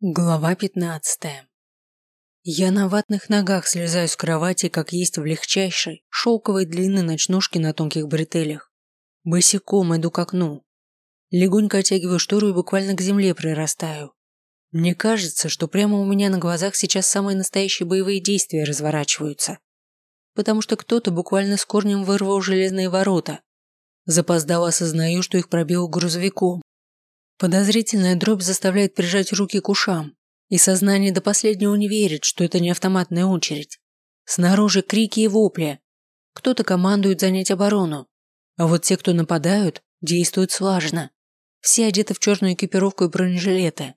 Глава пятнадцатая. Я на ватных ногах слезаю с кровати, как есть в легчайшей, шелковой длинной ночнушке на тонких бретелях. Босиком иду к окну. Легонько оттягиваю штору и буквально к земле прирастаю. Мне кажется, что прямо у меня на глазах сейчас самые настоящие боевые действия разворачиваются. Потому что кто-то буквально с корнем вырвал железные ворота. Запоздало осознаю, что их пробил грузовиком. Подозрительная дробь заставляет прижать руки к ушам, и сознание до последнего не верит, что это не автоматная очередь. Снаружи крики и вопли. Кто-то командует занять оборону, а вот те, кто нападают, действуют слаженно. Все одеты в черную экипировку и бронежилеты.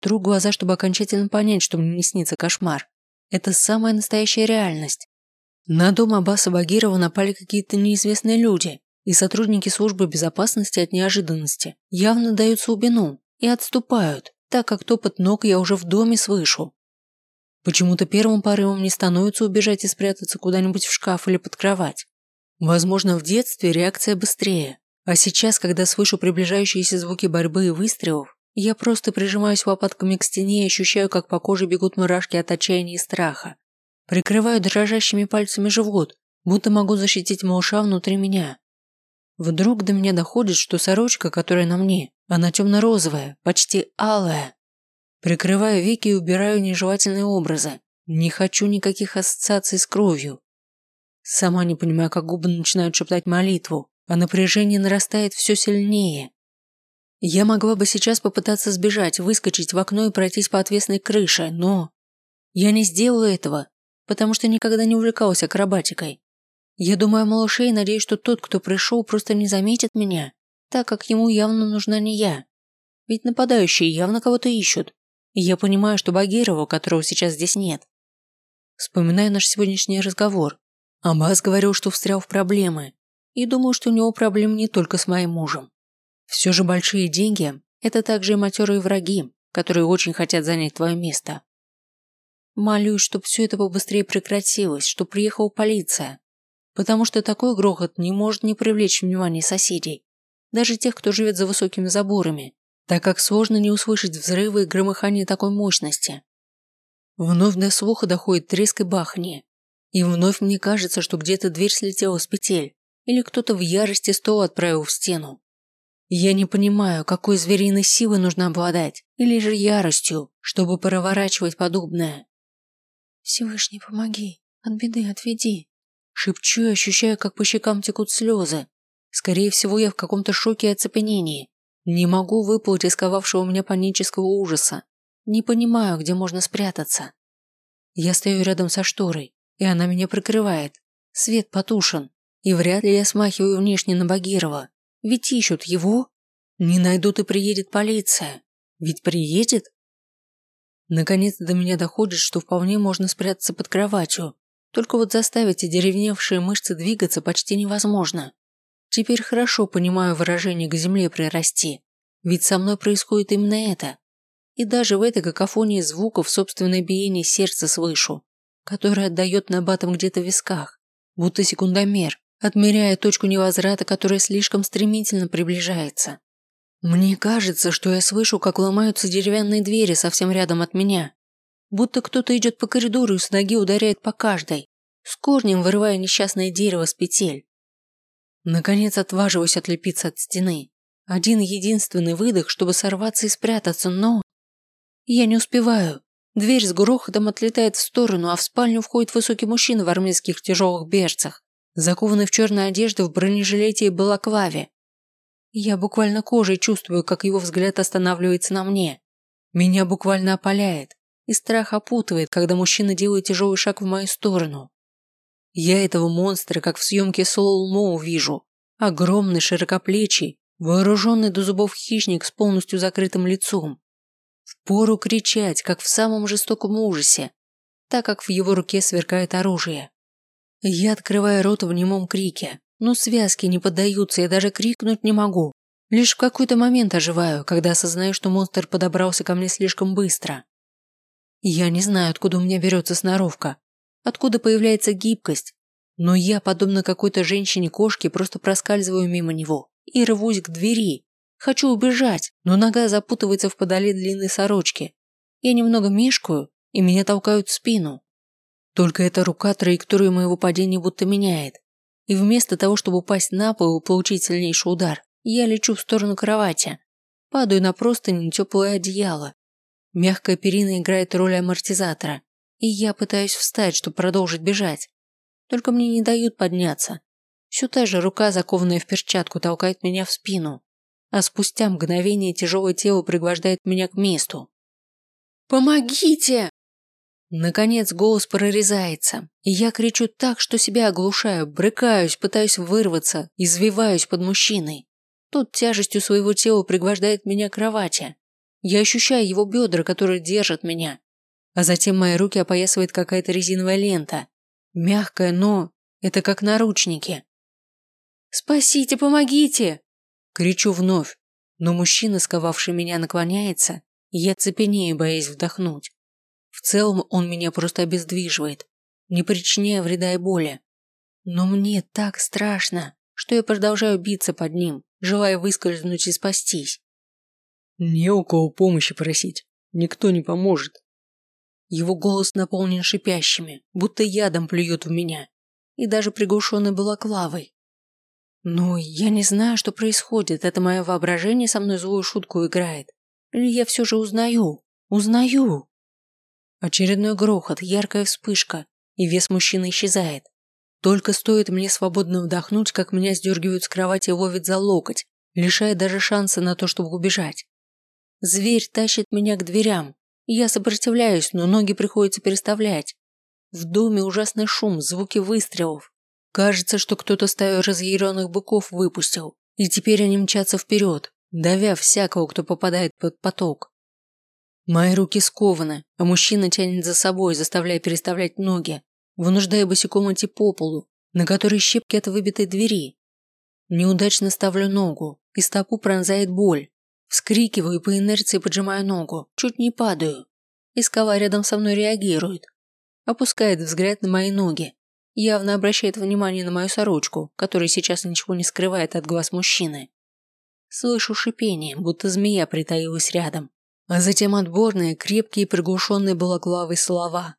Тру глаза, чтобы окончательно понять, что мне не снится кошмар. Это самая настоящая реальность. На дом Аббаса Багирова напали какие-то неизвестные люди, и сотрудники службы безопасности от неожиданности явно дают слабину и отступают, так как топот ног я уже в доме слышу. Почему-то первым порывом не становится убежать и спрятаться куда-нибудь в шкаф или под кровать. Возможно, в детстве реакция быстрее, а сейчас, когда слышу приближающиеся звуки борьбы и выстрелов, я просто прижимаюсь лопатками к стене и ощущаю, как по коже бегут мурашки от отчаяния и страха. Прикрываю дрожащими пальцами живот, будто могу защитить малыша внутри меня. Вдруг до меня доходит, что сорочка, которая на мне, она темно-розовая, почти алая. Прикрываю веки и убираю нежелательные образы. Не хочу никаких ассоциаций с кровью. Сама не понимаю, как губы начинают шептать молитву, а напряжение нарастает все сильнее. Я могла бы сейчас попытаться сбежать, выскочить в окно и пройтись по отвесной крыше, но... Я не сделаю этого, потому что никогда не увлекалась акробатикой. Я думаю о малыше и надеюсь, что тот, кто пришел, просто не заметит меня, так как ему явно нужна не я. Ведь нападающие явно кого-то ищут. И я понимаю, что Багирова, которого сейчас здесь нет. Вспоминаю наш сегодняшний разговор. Аббас говорил, что встрял в проблемы. И думаю, что у него проблем не только с моим мужем. Все же большие деньги – это также и матерые враги, которые очень хотят занять твое место. Молюсь, чтобы все это побыстрее прекратилось, чтобы приехала полиция, потому что такой грохот не может не привлечь внимание соседей, даже тех, кто живет за высокими заборами, так как сложно не услышать взрывы и громыхание такой мощности. Вновь до слуха доходит треск и бахни, и вновь мне кажется, что где-то дверь слетела с петель, или кто-то в ярости стол отправил в стену. Я не понимаю, какой звериной силой нужно обладать, или же яростью, чтобы проворачивать подобное. Всевышний, помоги, от беды отведи, Шепчу и ощущаю, как по щекам текут слезы. Скорее всего, я в каком-то шоке и оцепенении. Не могу выплыть из ковавшего меня панического ужаса. Не понимаю, где можно спрятаться. Я стою рядом со шторой, и она меня прикрывает. Свет потушен, и вряд ли я смахиваю внешне на Багирова. Ведь ищут его. Не найдут и приедет полиция. Ведь приедет? Наконец до меня доходит, что вполне можно спрятаться под кроватью, только вот заставить одеревневшие мышцы двигаться почти невозможно. Теперь хорошо понимаю выражение «к земле прирасти», ведь со мной происходит именно это. И даже в этой какофонии звуков собственное биение сердца слышу, которое отдает набатом где-то в висках, будто секундомер, отмеряя точку невозврата, которая слишком стремительно приближается. Мне кажется, что я слышу, как ломаются деревянные двери совсем рядом от меня, будто кто-то идет по коридору и с ноги ударяет по каждой, с корнем вырывая несчастное дерево с петель. Наконец отваживаюсь отлепиться от стены. Один единственный выдох, чтобы сорваться и спрятаться, но... Я не успеваю. Дверь с грохотом отлетает в сторону, а в спальню входит высокий мужчина в армейских тяжелых берцах, закованный в черную одежду в бронежилете и балаклаве. Я буквально кожей чувствую, как его взгляд останавливается на мне. Меня буквально опаляет и страх опутывает, когда мужчина делает тяжелый шаг в мою сторону. Я этого монстра, как в съемке Соло вижу. Огромный, широкоплечий, вооруженный до зубов хищник с полностью закрытым лицом. Впору кричать, как в самом жестоком ужасе, так как в его руке сверкает оружие. Я открываю рот в немом крике, но связки не поддаются, я даже крикнуть не могу. Лишь в какой-то момент оживаю, когда осознаю, что монстр подобрался ко мне слишком быстро. Я не знаю, откуда у меня берется сноровка, откуда появляется гибкость, но я, подобно какой-то женщине-кошке, просто проскальзываю мимо него и рвусь к двери. Хочу убежать, но нога запутывается в подоле длинной сорочки, Я немного мешкаю, и меня толкают в спину. Только эта рука траекторию моего падения будто меняет. И вместо того, чтобы упасть на пол и получить сильнейший удар, я лечу в сторону кровати. Падаю на простынь теплое одеяло. Мягкая перина играет роль амортизатора, и я пытаюсь встать, чтобы продолжить бежать. Только мне не дают подняться. Все та же рука, закованная в перчатку, толкает меня в спину, а спустя мгновение тяжелое тело пригвождает меня к месту. «Помогите!» Наконец голос прорезается, и я кричу так, что себя оглушаю, брыкаюсь, пытаюсь вырваться, извиваюсь под мужчиной. Тот тяжестью своего тела пригвождает меня к кровати. Я ощущаю его бедра, которые держат меня. А затем мои руки опоясывает какая-то резиновая лента. Мягкая, но это как наручники. «Спасите, помогите!» Кричу вновь, но мужчина, сковавший меня, наклоняется, и я цепенею, боясь вдохнуть. В целом он меня просто обездвиживает, не причиняя вреда и боли. Но мне так страшно, что я продолжаю биться под ним, желая выскользнуть и спастись. Не у кого помощи просить, никто не поможет. Его голос наполнен шипящими, будто ядом плюют в меня, и даже приглушенной балаклавой. Ну, я не знаю, что происходит, это мое воображение со мной злую шутку играет. Или я все же узнаю, узнаю. Очередной грохот, яркая вспышка, и вес мужчины исчезает. Только стоит мне свободно вдохнуть, как меня сдергивают с кровати и ловят за локоть, лишая даже шанса на то, чтобы убежать. Зверь тащит меня к дверям. Я сопротивляюсь, но ноги приходится переставлять. В доме ужасный шум, звуки выстрелов. Кажется, что кто-то стаю разъяренных быков выпустил, и теперь они мчатся вперед, давя всякого, кто попадает под поток. Мои руки скованы, а мужчина тянет за собой, заставляя переставлять ноги, вынуждая босиком идти по полу, на которой щепки от выбитой двери. Неудачно ставлю ногу, и стопу пронзает боль. Вскрикиваю и по инерции поджимаю ногу, чуть не падаю. Искала рядом со мной реагирует. Опускает взгляд на мои ноги. Явно обращает внимание на мою сорочку, которая сейчас ничего не скрывает от глаз мужчины. Слышу шипение, будто змея притаилась рядом. А затем отборные, крепкие приглушенные балаклавой слова.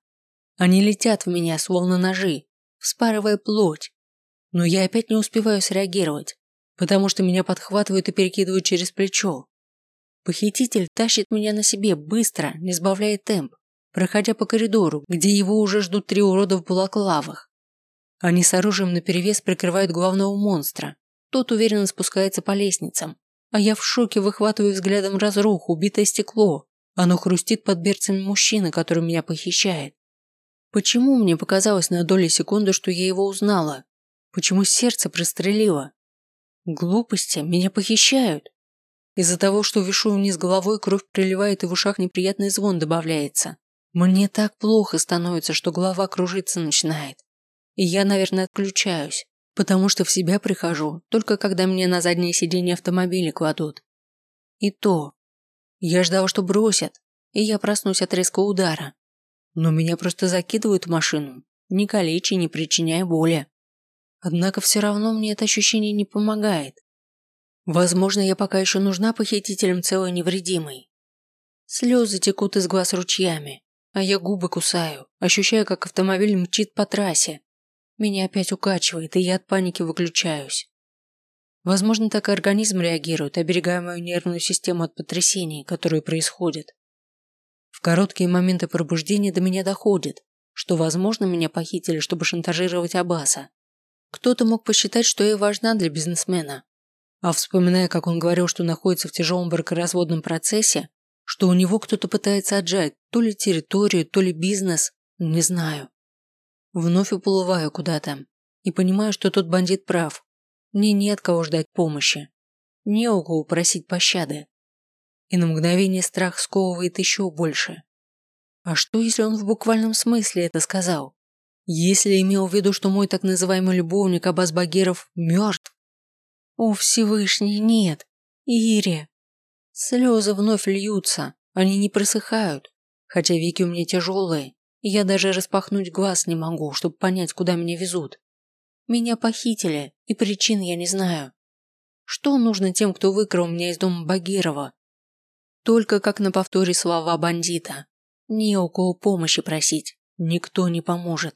Они летят в меня, словно ножи, вспарывая плоть. Но я опять не успеваю среагировать, потому что меня подхватывают и перекидывают через плечо. Похититель тащит меня на себе быстро, не сбавляя темп, проходя по коридору, где его уже ждут три урода в балаклавах. Они с оружием наперевес прикрывают главного монстра. Тот уверенно спускается по лестницам, а я в шоке выхватываю взглядом разруху, убитое стекло. Оно хрустит под берцами мужчины, который меня похищает. Почему мне показалось на доли секунды, что я его узнала? Почему сердце прострелило? Глупости, меня похищают. Из-за того, что вишу вниз головой, кровь приливает и в ушах неприятный звон добавляется. Мне так плохо становится, что голова кружиться начинает. И я, наверное, отключаюсь потому что в себя прихожу только когда мне на заднее сиденье автомобиля кладут. И то. Я ждал, что бросят, и я проснусь от резкого удара. Но меня просто закидывают в машину, не калечи, не причиняя боли. Однако все равно мне это ощущение не помогает. Возможно, я пока еще нужна похитителям целой невредимой. Слезы текут из глаз ручьями, а я губы кусаю, ощущая, как автомобиль мчит по трассе, меня опять укачивает, и я от паники выключаюсь. Возможно, так и организм реагирует, оберегая мою нервную систему от потрясений, которые происходят. В короткие моменты пробуждения до меня доходит, что, возможно, меня похитили, чтобы шантажировать Абаса. Кто-то мог посчитать, что я важна для бизнесмена. А вспоминая, как он говорил, что находится в тяжелом бракоразводном процессе, что у него кто-то пытается отжать то ли территорию, то ли бизнес, не знаю. Вновь уплываю куда-то и понимаю, что тот бандит прав. Мне не от кого ждать помощи. Не у кого просить пощады. И на мгновение страх сковывает еще больше. А что, если он в буквальном смысле это сказал? Если имел в виду, что мой так называемый любовник Абаз Багиров мертв? О, Всевышний, нет. Ири. Слезы вновь льются, они не просыхают, хотя веки у меня тяжелые, я даже распахнуть глаз не могу, чтобы понять, куда меня везут. Меня похитили, и причин я не знаю. Что нужно тем, кто выкрал меня из дома Багирова? Только как на повторе слова бандита. Не у кого помощи просить. Никто не поможет.